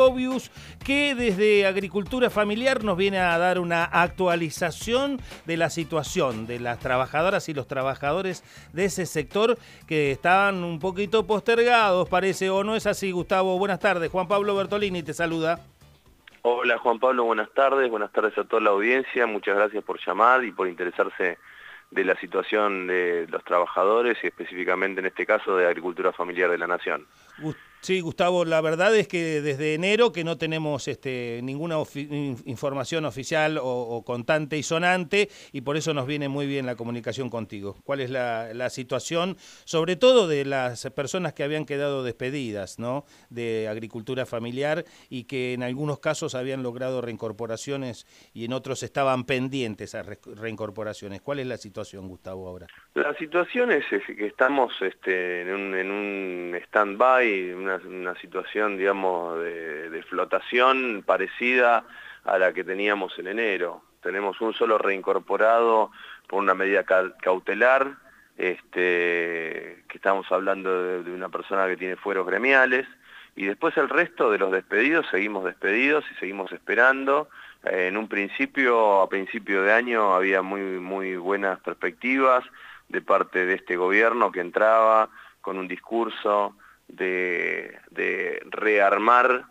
Bobius, que desde Agricultura Familiar nos viene a dar una actualización de la situación de las trabajadoras y los trabajadores de ese sector que estaban un poquito postergados, parece, o no es así, Gustavo. Buenas tardes, Juan Pablo Bertolini te saluda. Hola Juan Pablo, buenas tardes, buenas tardes a toda la audiencia, muchas gracias por llamar y por interesarse de la situación de los trabajadores y específicamente en este caso de Agricultura Familiar de la Nación. Sí, Gustavo, la verdad es que desde enero que no tenemos este, ninguna información oficial o, contante y sonante y por eso nos viene muy bien la comunicación contigo. ¿Cuál es la, situación, sobre todo de las personas que habían quedado despedidas ¿no? de agricultura familiar y que en algunos casos habían logrado reincorporaciones y en otros estaban pendientes a reincorporaciones? ¿Cuál es la situación, Gustavo, ahora? La situación es que estamos este, en un, en un stand-by, una, situación, digamos, de, flotación parecida a la que teníamos en enero. Tenemos un solo reincorporado por una medida cautelar, este, que estamos hablando de, una persona que tiene fueros gremiales, y después el resto de los despedidos, seguimos despedidos y seguimos esperando. En un principio, a principio de año, había muy, muy buenas perspectivas de parte de este gobierno que entraba con un discurso de, rearmar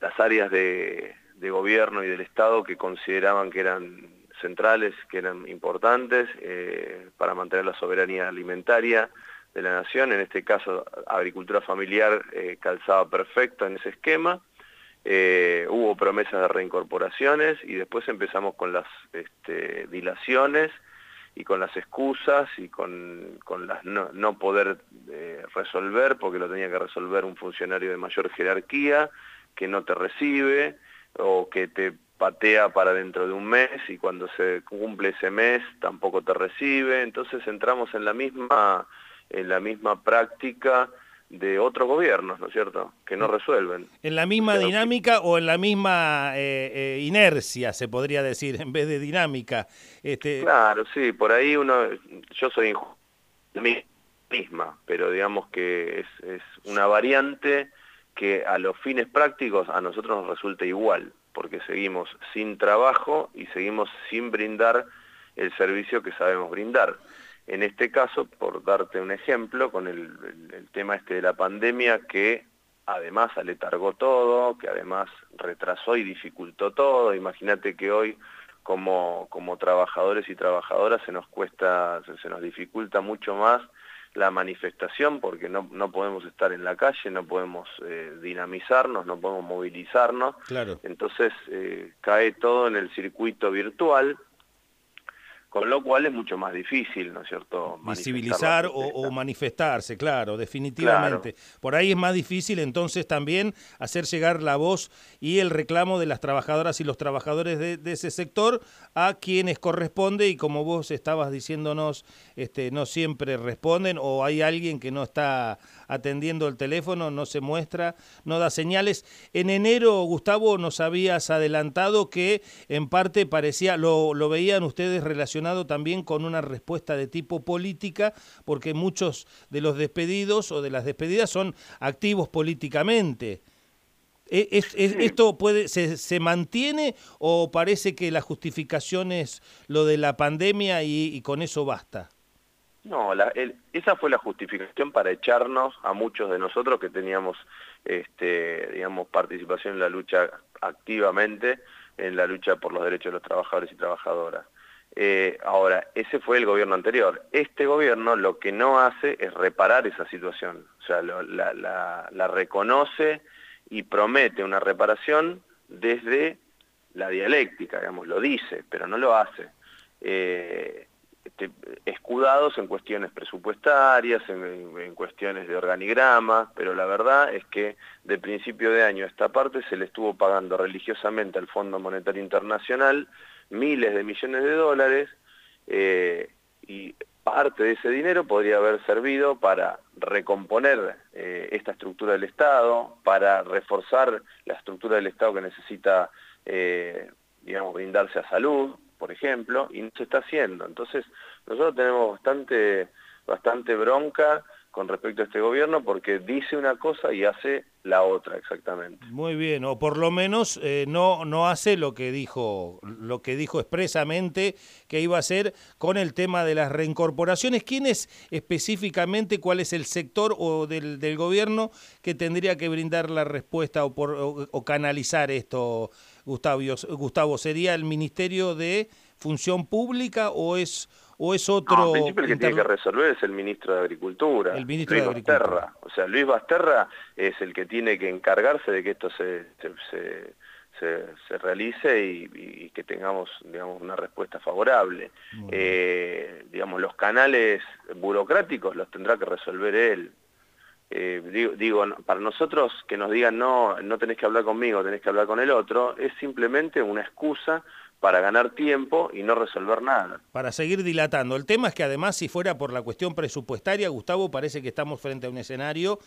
las áreas de, gobierno y del Estado que consideraban que eran centrales, que eran importantes eh, para mantener la soberanía alimentaria de la nación. En este caso, agricultura familiar eh, calzaba perfecto en ese esquema. Eh, hubo promesas de reincorporaciones y después empezamos con las este, dilaciones y con las excusas y con, las no, poder eh, resolver porque lo tenía que resolver un funcionario de mayor jerarquía que no te recibe o que te patea para dentro de un mes y cuando se cumple ese mes tampoco te recibe. Entonces entramos en la misma, en la misma práctica de otros gobiernos, ¿no es cierto?, que no resuelven. En la misma dinámica o en la misma eh, eh, inercia, se podría decir, en vez de dinámica. Este... Claro, sí, por ahí uno, yo soy misma, pero digamos que es, es una variante que a los fines prácticos a nosotros nos resulta igual, porque seguimos sin trabajo y seguimos sin brindar el servicio que sabemos brindar. En este caso, por darte un ejemplo, con el, tema este de la pandemia que además aletargó todo, que además retrasó y dificultó todo. Imagínate que hoy como, como trabajadores y trabajadoras se nos cuesta, se, nos dificulta mucho más la manifestación porque no, no podemos estar en la calle, no podemos eh, dinamizarnos, no podemos movilizarnos. Claro. Entonces eh, cae todo en el circuito virtual con lo cual es mucho más difícil, ¿no es cierto? Visibilizar o, manifestarse, claro, definitivamente. Por ahí es más difícil entonces también hacer llegar la voz y el reclamo de las trabajadoras y los trabajadores de, ese sector a quienes corresponde y como vos estabas diciéndonos, este, no siempre responden o hay alguien que no está atendiendo el teléfono, no se muestra, no da señales. En enero, Gustavo, nos habías adelantado que en parte parecía, lo, lo veían ustedes relacionados también con una respuesta de tipo política, porque muchos de los despedidos o de las despedidas son activos políticamente. ¿E, ¿Es, esto puede, se, mantiene o parece que la justificación es lo de la pandemia y, con eso basta? No, esa fue la justificación para echarnos a muchos de nosotros que teníamos, este, digamos, participación en la lucha activamente, en la lucha por los derechos de los trabajadores y trabajadoras. Eh, ahora, ese fue el gobierno anterior. Este gobierno lo que no hace es reparar esa situación. O sea, la, reconoce y promete una reparación desde la dialéctica, digamos, lo dice, pero no lo hace. Eh, escudados en cuestiones presupuestarias, en, cuestiones de organigrama, pero la verdad es que de principio de año a esta parte se le estuvo pagando religiosamente al Fondo Monetario Internacional miles de millones de dólares eh, y parte de ese dinero podría haber servido para recomponer eh, esta estructura del Estado, para reforzar la estructura del Estado que necesita, eh, digamos, brindarse a salud, por ejemplo, y no se está haciendo. Entonces, nosotros tenemos bastante, bastante bronca con respecto a este gobierno porque dice una cosa y hace la otra exactamente. Muy bien, o por lo menos eh, no, no hace lo que dijo, lo que dijo expresamente que iba a hacer con el tema de las reincorporaciones. ¿Quién es específicamente, cuál es el sector o del, del gobierno que tendría que brindar la respuesta o, por, o canalizar esto, Gustavo? Gustavo, ¿sería el Ministerio de Función Pública o es o es otro... No, en principio el que tiene que resolver es el ministro de Agricultura, el ministro Luis de Agricultura. Basterra. O sea, Luis Basterra es el que tiene que encargarse de que esto se, se, se, se realice y, y, que tengamos digamos, una respuesta favorable. Eh, digamos, los canales burocráticos los tendrá que resolver él. Eh, digo, digo, para nosotros que nos digan no, no tenés que hablar conmigo, tenés que hablar con el otro, es simplemente una excusa para ganar tiempo y no resolver nada. Para seguir dilatando. El tema es que además, si fuera por la cuestión presupuestaria, Gustavo, parece que estamos frente a un escenario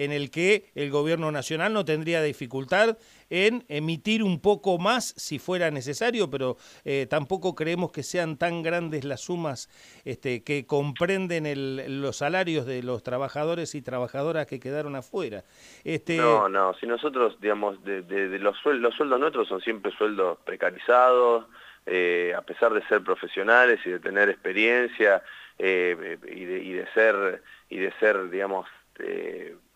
en el que el gobierno nacional no tendría dificultad en emitir un poco más si fuera necesario, pero eh, tampoco creemos que sean tan grandes las sumas este, que comprenden los salarios de los trabajadores y trabajadoras que quedaron afuera. Este... No, no, si nosotros, digamos, de, los, sueldos, los sueldos nuestros son siempre sueldos precarizados, eh, a pesar de ser profesionales y de tener experiencia eh, y, de, ser, y de ser, digamos,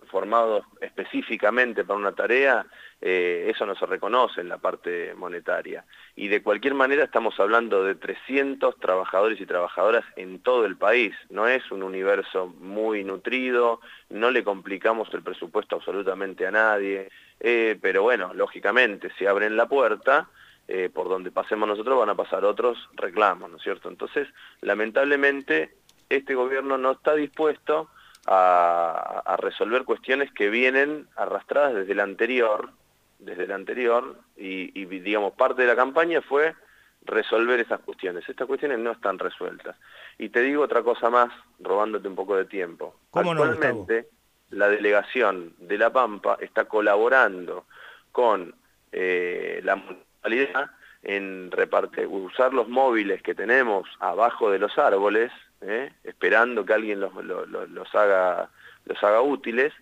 formados específicamente para una tarea, eh, eso no se reconoce en la parte monetaria. Y de cualquier manera estamos hablando de 300 trabajadores y trabajadoras en todo el país. No es un universo muy nutrido, no le complicamos el presupuesto absolutamente a nadie, eh, pero bueno, lógicamente, si abren la puerta, eh, por donde pasemos nosotros van a pasar otros reclamos, ¿no es cierto? Entonces, lamentablemente, este gobierno no está dispuesto a, resolver cuestiones que vienen arrastradas desde el anterior, desde el anterior, y, digamos, parte de la campaña fue resolver esas cuestiones. Estas cuestiones no están resueltas. Y te digo otra cosa más, robándote un poco de tiempo. Actualmente, la delegación de La Pampa está colaborando con eh, la municipalidad en reparte, usar los móviles que tenemos abajo de los árboles ¿eh? esperando que alguien los, los, haga, los haga útiles,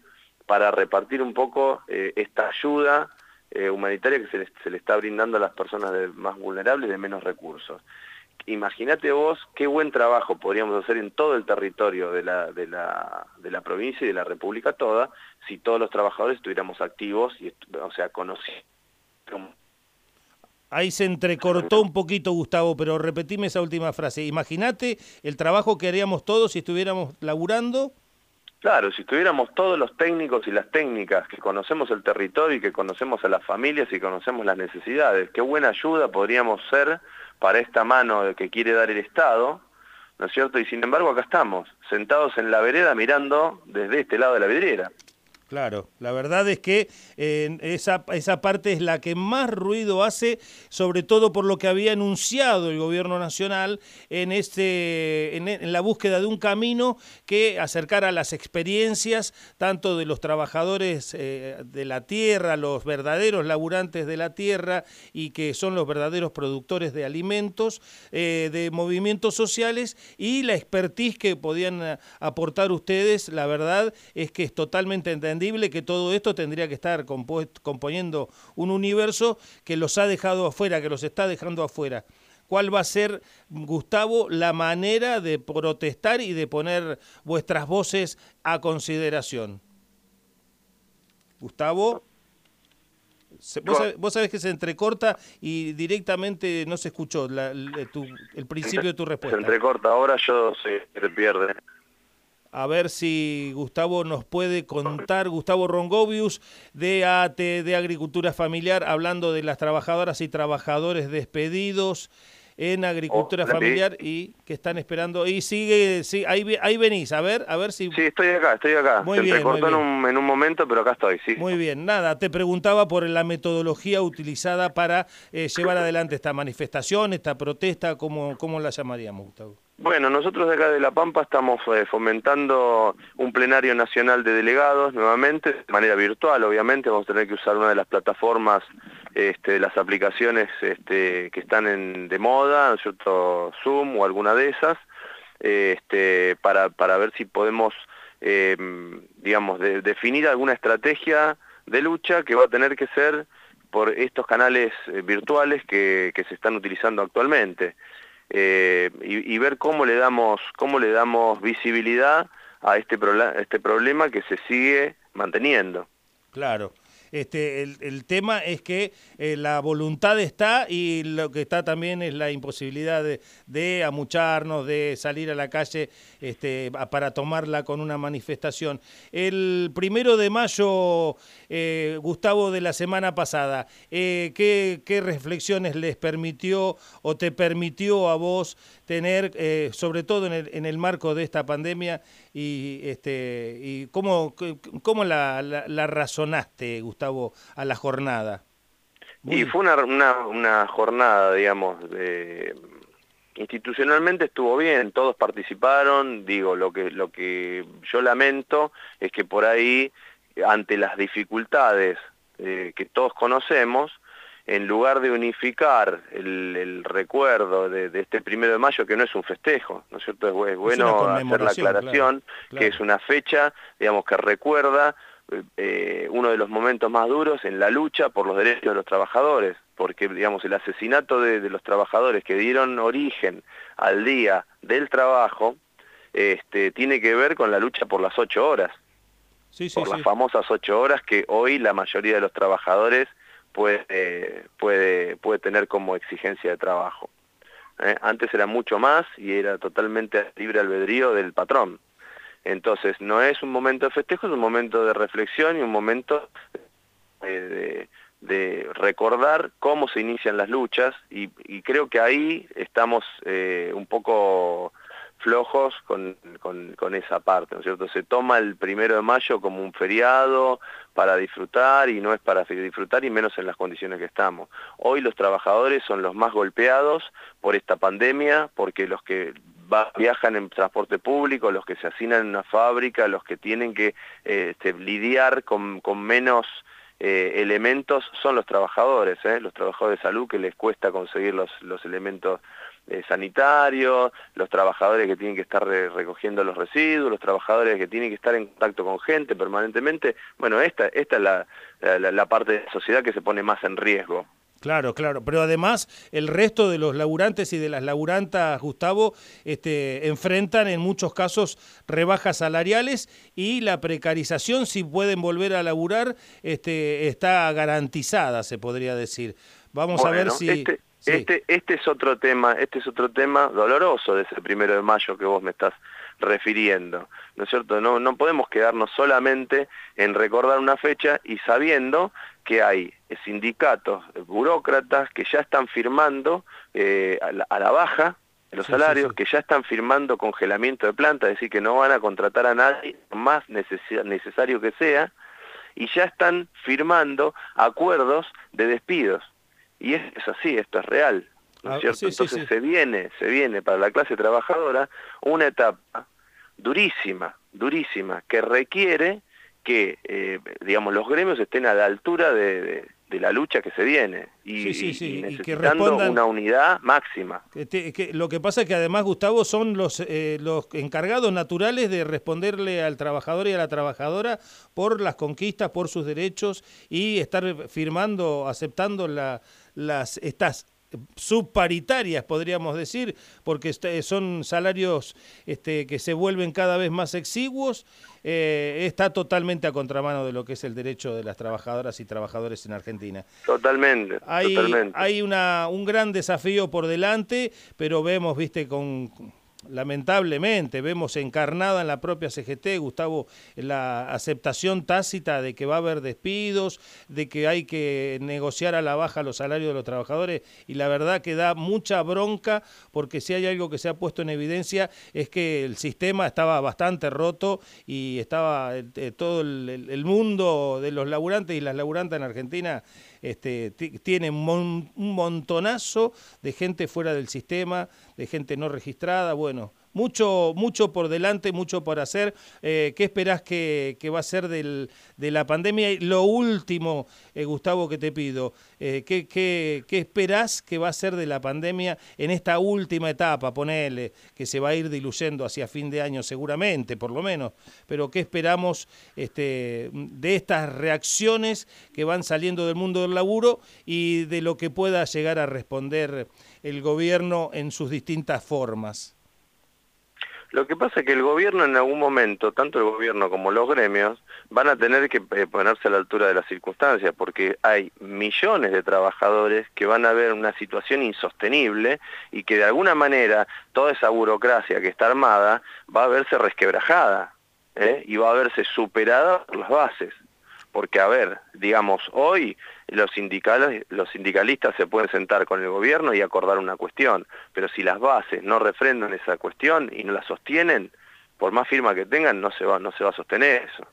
para repartir un poco eh, esta ayuda eh, humanitaria que se le, está brindando a las personas más vulnerables de menos recursos. Imagínate vos qué buen trabajo podríamos hacer en todo el territorio de la, de, la, de la provincia y de la República toda si todos los trabajadores estuviéramos activos, y o sea, conocidos Ahí se entrecortó un poquito, Gustavo, pero repetime esa última frase. Imagínate el trabajo que haríamos todos si estuviéramos laburando. Claro, si estuviéramos todos los técnicos y las técnicas que conocemos el territorio y que conocemos a las familias y conocemos las necesidades, qué buena ayuda podríamos ser para esta mano que quiere dar el Estado, ¿no es cierto? Y sin embargo acá estamos, sentados en la vereda mirando desde este lado de la vidriera. Claro, la verdad es que eh, esa, esa parte es la que más ruido hace, sobre todo por lo que había anunciado el gobierno nacional en, este, en, la búsqueda de un camino que acercara las experiencias tanto de los trabajadores eh, de la tierra, los verdaderos laburantes de la tierra y que son los verdaderos productores de alimentos, eh, de movimientos sociales y la expertise que podían aportar ustedes, la verdad es que es totalmente entendible que todo esto tendría que estar componiendo un universo que los ha dejado afuera, que los está dejando afuera. ¿Cuál va a ser, Gustavo, la manera de protestar y de poner vuestras voces a consideración? Gustavo. Vos, sabés que se entrecorta y directamente no se escuchó el principio de tu respuesta. Se entrecorta, ahora yo se, se pierde a ver si Gustavo nos puede contar, Gustavo Rongovius de AT de Agricultura Familiar, hablando de las trabajadoras y trabajadores despedidos en agricultura oh, familiar y que están esperando. Y sigue sí, ahí ahí venís a ver a ver si sí estoy acá estoy acá. Muy bien, muy En, un, en un momento pero acá estoy sí. Muy bien nada te preguntaba por la metodología utilizada para eh, llevar adelante esta manifestación esta protesta cómo cómo la llamaríamos Gustavo bueno, nosotros de acá de La Pampa estamos eh, fomentando un plenario nacional de delegados nuevamente, de manera virtual obviamente, vamos a tener que usar una de las plataformas este, las aplicaciones este, que están de moda, ¿no cierto? Zoom o alguna de esas, este, para, ver si podemos digamos, de, definir alguna estrategia de lucha que va a tener que ser por estos canales virtuales que, se están utilizando actualmente. Y, ver cómo le damos, cómo le damos visibilidad a este, este problema que se sigue manteniendo. Claro. Este, el, tema es que eh, la voluntad está y lo que está también es la imposibilidad de, amucharnos, de salir a la calle este, para tomarla con una manifestación. El primero de mayo, eh, Gustavo, de la semana pasada, eh, ¿qué, ¿qué, reflexiones les permitió o te permitió a vos tener, sobre todo en el, en el marco de esta pandemia, y, este, y cómo, cómo la, la razonaste, Gustavo? a la jornada? Y fue una, una, jornada, digamos, institucionalmente estuvo bien, todos participaron, digo, lo que, lo que yo lamento es que por ahí, ante las dificultades eh, que todos conocemos, en lugar de unificar el, recuerdo de, este primero de mayo, que no es un festejo, ¿no es cierto? Es, bueno hacer la aclaración, que es una fecha, digamos, que recuerda eh, uno de los momentos más duros en la lucha por los derechos de los trabajadores, porque digamos el asesinato de, los trabajadores que dieron origen al día del trabajo este, tiene que ver con la lucha por las ocho horas, por las famosas ocho horas que hoy la mayoría de los trabajadores puede, puede, puede tener como exigencia de trabajo. ¿eh? Antes era mucho más y era totalmente libre albedrío del patrón. Entonces, no es un momento de festejo, es un momento de reflexión y un momento de, recordar cómo se inician las luchas y, creo que ahí estamos eh, un poco flojos con, con, esa parte, ¿no es cierto? Se toma el primero de mayo como un feriado para disfrutar y no es para disfrutar y menos en las condiciones que estamos. Hoy los trabajadores son los más golpeados por esta pandemia porque los que viajan en transporte público, los que se hacinan en una fábrica, los que tienen que eh, este, lidiar con, menos eh, elementos son los trabajadores, ¿eh? los trabajadores de salud que les cuesta conseguir los, los elementos sanitarios, los trabajadores que tienen que estar recogiendo los residuos, los trabajadores que tienen que estar en contacto con gente permanentemente. Bueno, esta, esta es la, la parte de la sociedad que se pone más en riesgo. Claro, claro, pero además el resto de los laburantes y de las laburantas, Gustavo, este, enfrentan en muchos casos rebajas salariales y la precarización, si pueden volver a laburar, este, está garantizada, se podría decir. Vamos a ver si... Este, este, este, es otro tema, este es otro tema doloroso de ese primero de mayo que vos me estás refiriendo, ¿no es cierto? No, no podemos quedarnos solamente en recordar una fecha y sabiendo que hay sindicatos, burócratas que ya están firmando eh, a, la, baja los salarios, que ya están firmando congelamiento de planta, es decir, que no van a contratar a nadie más necesario que sea, y ya están firmando acuerdos de despidos. Y es, así, esto es real. ¿no es ah, cierto? Entonces se viene, se viene para la clase trabajadora una etapa durísima, durísima, que requiere que, eh, digamos, los gremios estén a la altura de, la lucha que se viene y, necesitando una unidad máxima. lo que pasa es que además, Gustavo, son los, eh, los encargados naturales de responderle al trabajador y a la trabajadora por las conquistas, por sus derechos y estar firmando, aceptando la, las estas subparitarias, podríamos decir, porque este, son salarios este, que se vuelven cada vez más exiguos, eh, está totalmente a contramano de lo que es el derecho de las trabajadoras y trabajadores en Argentina. Totalmente. Hay, totalmente. hay una, un gran desafío por delante, pero vemos, viste, con lamentablemente vemos encarnada en la propia CGT, Gustavo, la aceptación tácita de que va a haber despidos, de que hay que negociar a la baja los salarios de los trabajadores y la verdad que da mucha bronca porque si hay algo que se ha puesto en evidencia es que el sistema estaba bastante roto y estaba eh, todo el, mundo de los laburantes y las laburantes en Argentina este, tiene un montonazo de gente fuera del sistema, de gente no registrada, bueno, mucho, mucho por delante, mucho por hacer. Eh, ¿Qué esperás que, va a ser del, de la pandemia? Y lo último, eh, Gustavo, que te pido, eh, ¿qué, qué, qué esperás que va a ser de la pandemia en esta última etapa? Ponele, que se va a ir diluyendo hacia fin de año seguramente, por lo menos, pero ¿qué esperamos este, de estas reacciones que van saliendo del mundo del laburo y de lo que pueda llegar a responder el gobierno en sus distintas formas? Lo que pasa es que el gobierno en algún momento, tanto el gobierno como los gremios, van a tener que eh, ponerse a la altura de las circunstancias, porque hay millones de trabajadores que van a ver una situación insostenible y que de alguna manera toda esa burocracia que está armada va a verse resquebrajada ¿eh? y va a verse superada por las bases. Porque, a ver, digamos, hoy los, los sindicalistas se pueden sentar con el gobierno y acordar una cuestión, pero si las bases no refrendan esa cuestión y no la sostienen, por más firma que tengan, no se va, no se va a sostener eso.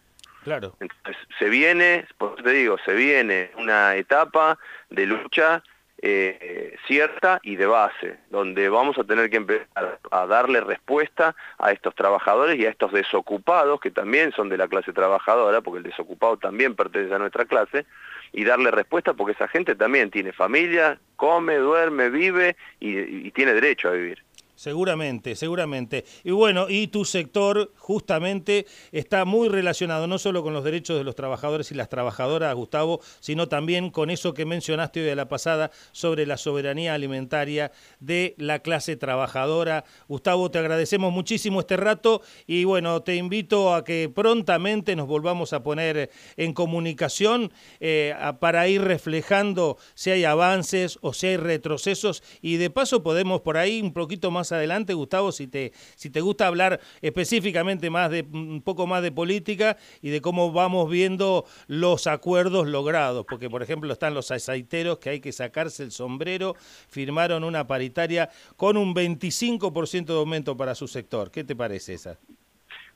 Claro. Entonces, se viene, por te digo, se viene una etapa de lucha eh, cierta y de base, donde vamos a tener que empezar a darle respuesta a estos trabajadores y a estos desocupados, que también son de la clase trabajadora, porque el desocupado también pertenece a nuestra clase, y darle respuesta porque esa gente también tiene familia, come, duerme, vive y tiene derecho a vivir. Seguramente, seguramente. Y bueno, y tu sector justamente está muy relacionado no solo con los derechos de los trabajadores y las trabajadoras, Gustavo, sino también con eso que mencionaste hoy a la pasada sobre la soberanía alimentaria de la clase trabajadora. Gustavo, te agradecemos muchísimo este rato y bueno, te invito a que prontamente nos volvamos a poner en comunicación eh, para ir reflejando si hay avances o si hay retrocesos y de paso podemos por ahí un poquito más adelante, Gustavo, si te, si te gusta hablar específicamente más de un poco más de política y de cómo vamos viendo los acuerdos logrados, porque por ejemplo están los aceiteros que hay que sacarse el sombrero, firmaron una paritaria con un 25% de aumento para su sector. ¿Qué te parece esa?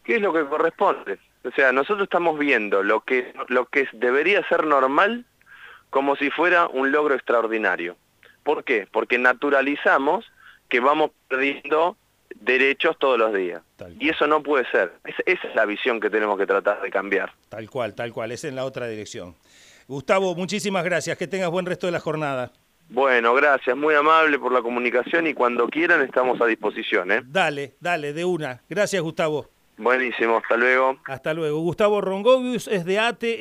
¿Qué es lo que corresponde? O sea, nosotros estamos viendo lo que, lo que debería ser normal como si fuera un logro extraordinario. ¿Por qué? Porque naturalizamos que vamos perdiendo derechos todos los días. Y eso no puede ser. esa es la visión que tenemos que tratar de cambiar. Tal cual, tal cual. Es en la otra dirección. Gustavo, muchísimas gracias. Que tengas buen resto de la jornada. Bueno, gracias. Muy amable por la comunicación y cuando quieran estamos a disposición. ¿eh? Dale, dale, de una. Gracias, Gustavo. Buenísimo. Hasta luego. Hasta luego. Gustavo Rongovius es de ATE.